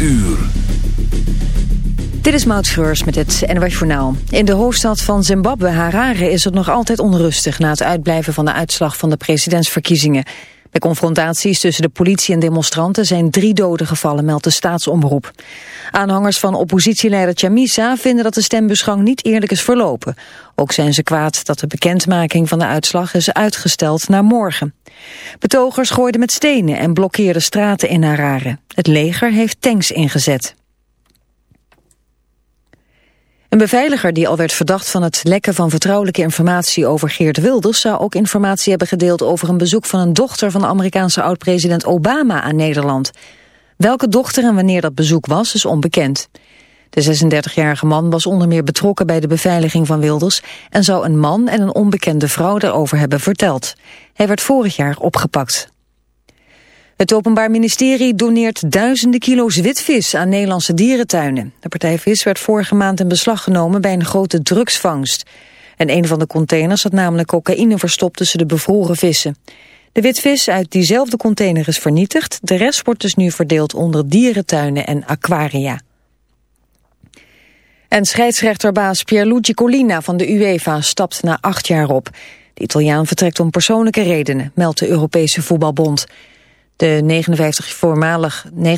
uur. Dit is Maud Schreurs met het NWS Journaal. In de hoofdstad van Zimbabwe, Harare, is het nog altijd onrustig... na het uitblijven van de uitslag van de presidentsverkiezingen. Bij confrontaties tussen de politie en demonstranten... zijn drie doden gevallen, meldt de staatsomroep. Aanhangers van oppositieleider Chamisa vinden dat de stembusgang niet eerlijk is verlopen. Ook zijn ze kwaad dat de bekendmaking van de uitslag is uitgesteld naar morgen. Betogers gooiden met stenen en blokkeerden straten in Harare. Het leger heeft tanks ingezet. Een beveiliger die al werd verdacht van het lekken van vertrouwelijke informatie over Geert Wilders zou ook informatie hebben gedeeld over een bezoek van een dochter van de Amerikaanse oud-president Obama aan Nederland. Welke dochter en wanneer dat bezoek was is onbekend. De 36-jarige man was onder meer betrokken bij de beveiliging van Wilders en zou een man en een onbekende vrouw daarover hebben verteld. Hij werd vorig jaar opgepakt. Het Openbaar Ministerie doneert duizenden kilo's witvis aan Nederlandse dierentuinen. De partij vis werd vorige maand in beslag genomen bij een grote drugsvangst. En een van de containers had namelijk cocaïne verstopt tussen de bevroren vissen. De witvis uit diezelfde container is vernietigd. De rest wordt dus nu verdeeld onder dierentuinen en aquaria. En scheidsrechterbaas Pierluigi Collina van de UEFA stapt na acht jaar op. De Italiaan vertrekt om persoonlijke redenen, meldt de Europese Voetbalbond. De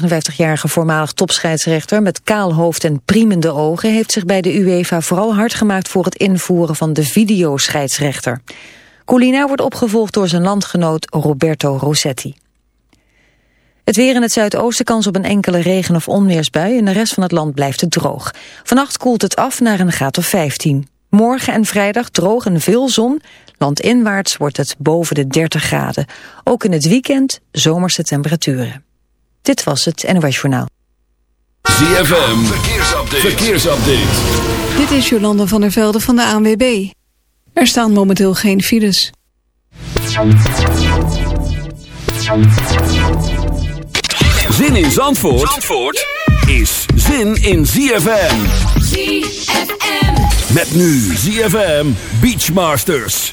59-jarige voormalig topscheidsrechter met kaal hoofd en priemende ogen... heeft zich bij de UEFA vooral hard gemaakt voor het invoeren van de videoscheidsrechter. Colina wordt opgevolgd door zijn landgenoot Roberto Rossetti. Het weer in het zuidoosten kans op een enkele regen- of onweersbui... en de rest van het land blijft het droog. Vannacht koelt het af naar een graad of 15. Morgen en vrijdag droog en veel zon. Landinwaarts wordt het boven de 30 graden. Ook in het weekend zomerse temperaturen. Dit was het NOS Journaal. ZFM, verkeersupdate. verkeersupdate. Dit is Jolanda van der Velde van de ANWB. Er staan momenteel geen files. Zin in Zandvoort, Zandvoort is zin in ZFM. ZFM. Met nu ZFM Beachmasters.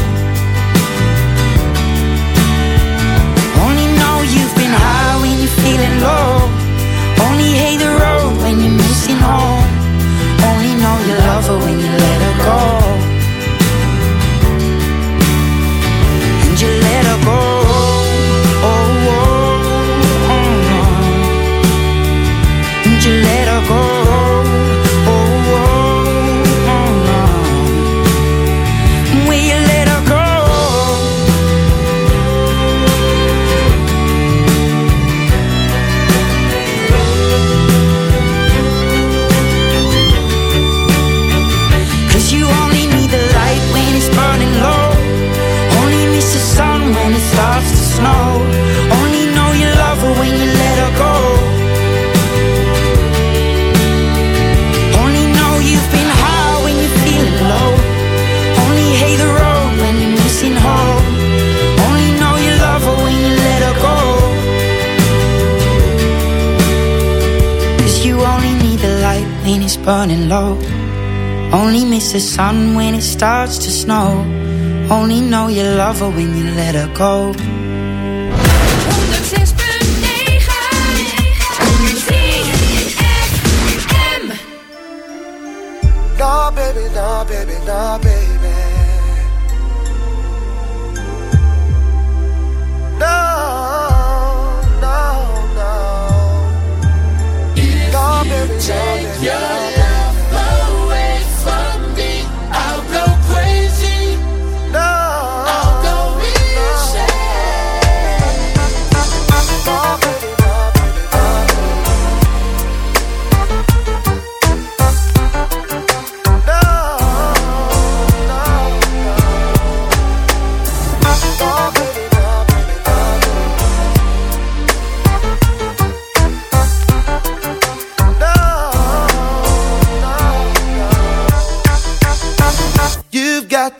feeling low. Only hate the road when you're missing home. Only know you love her when you let burning low. Only miss the sun when it starts to snow. Only know you love her when you let her go. No, baby, no, baby, no, baby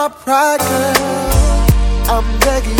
my pride, girl. I'm begging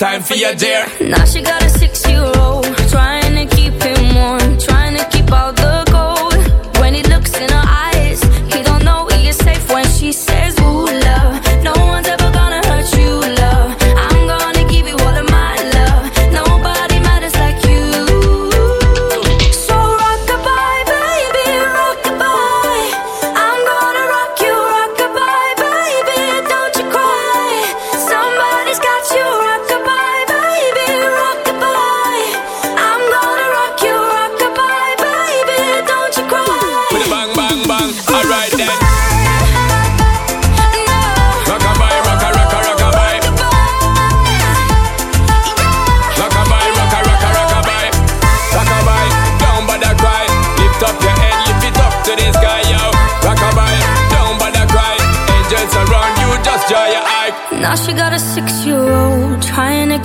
time for your dear. Now she got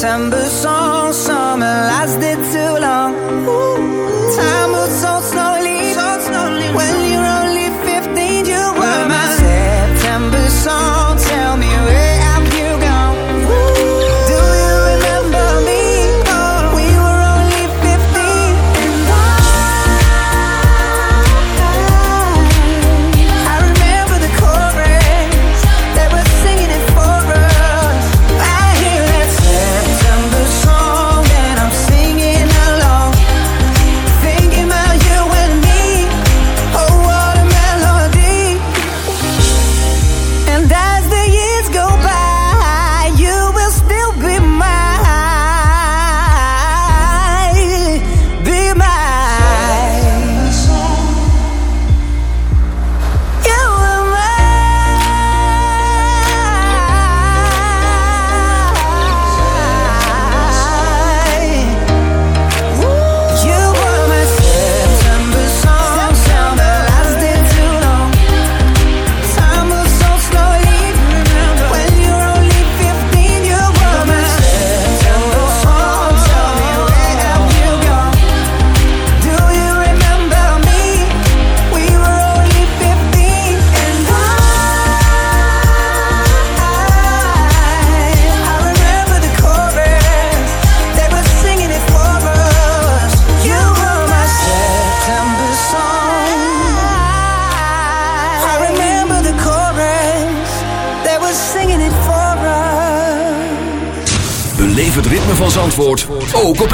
September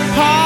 apart.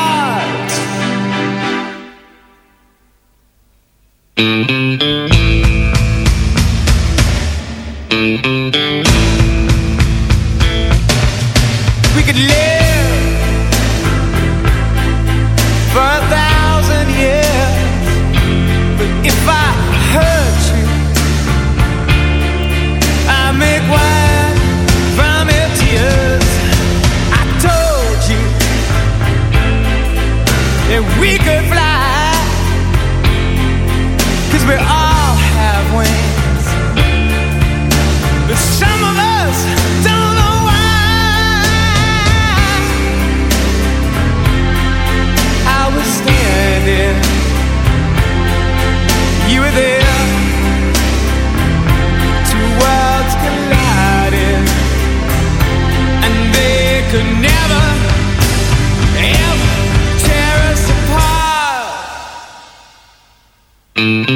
Mm-hmm.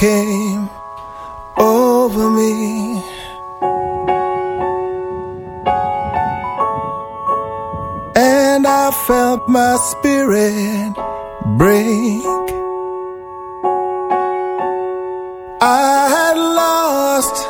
came over me. And I felt my spirit break. I had lost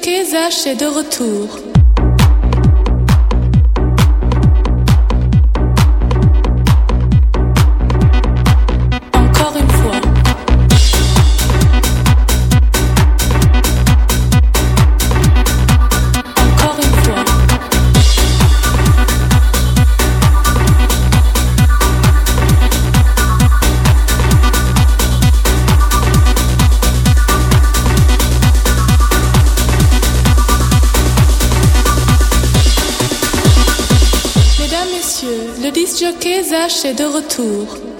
qu'Esache est de retour. de retour.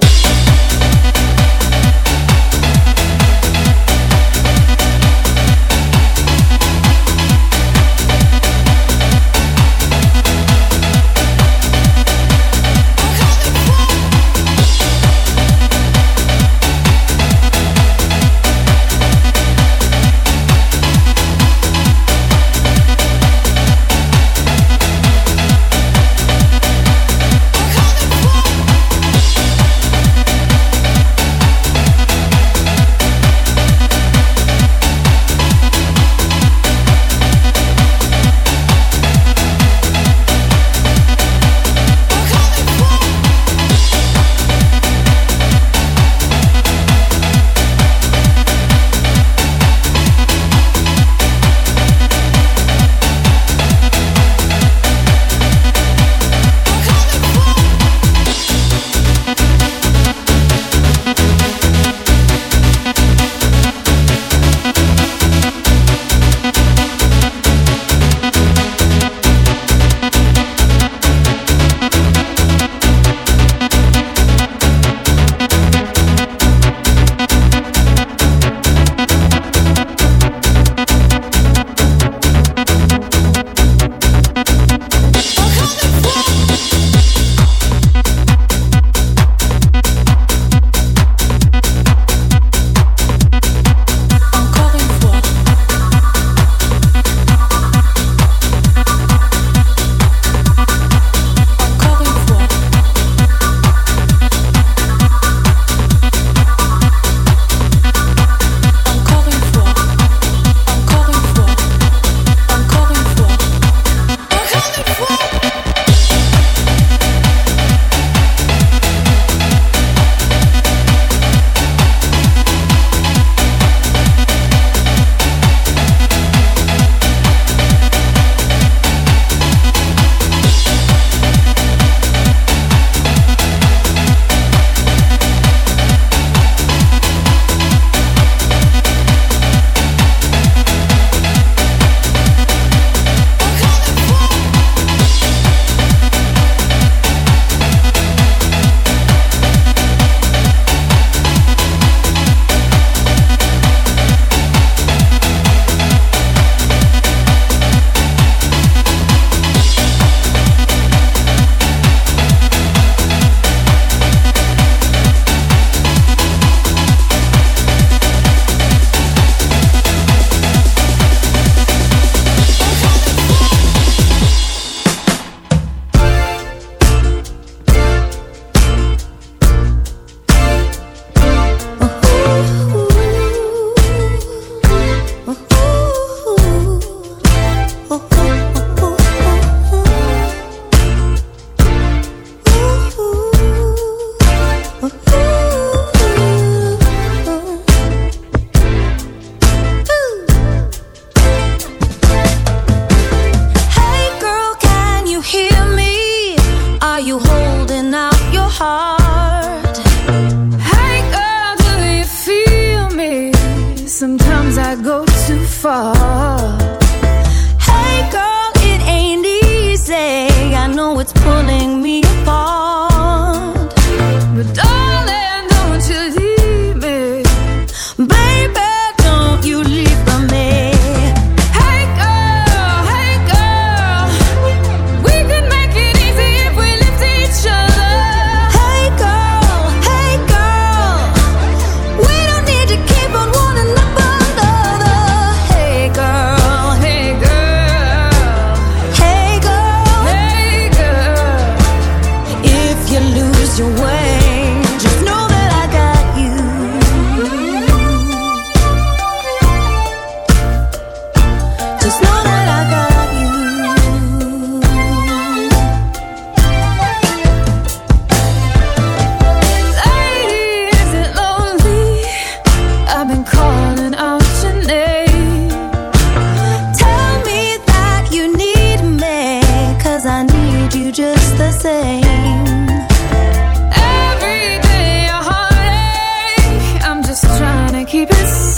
Baby,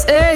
don't you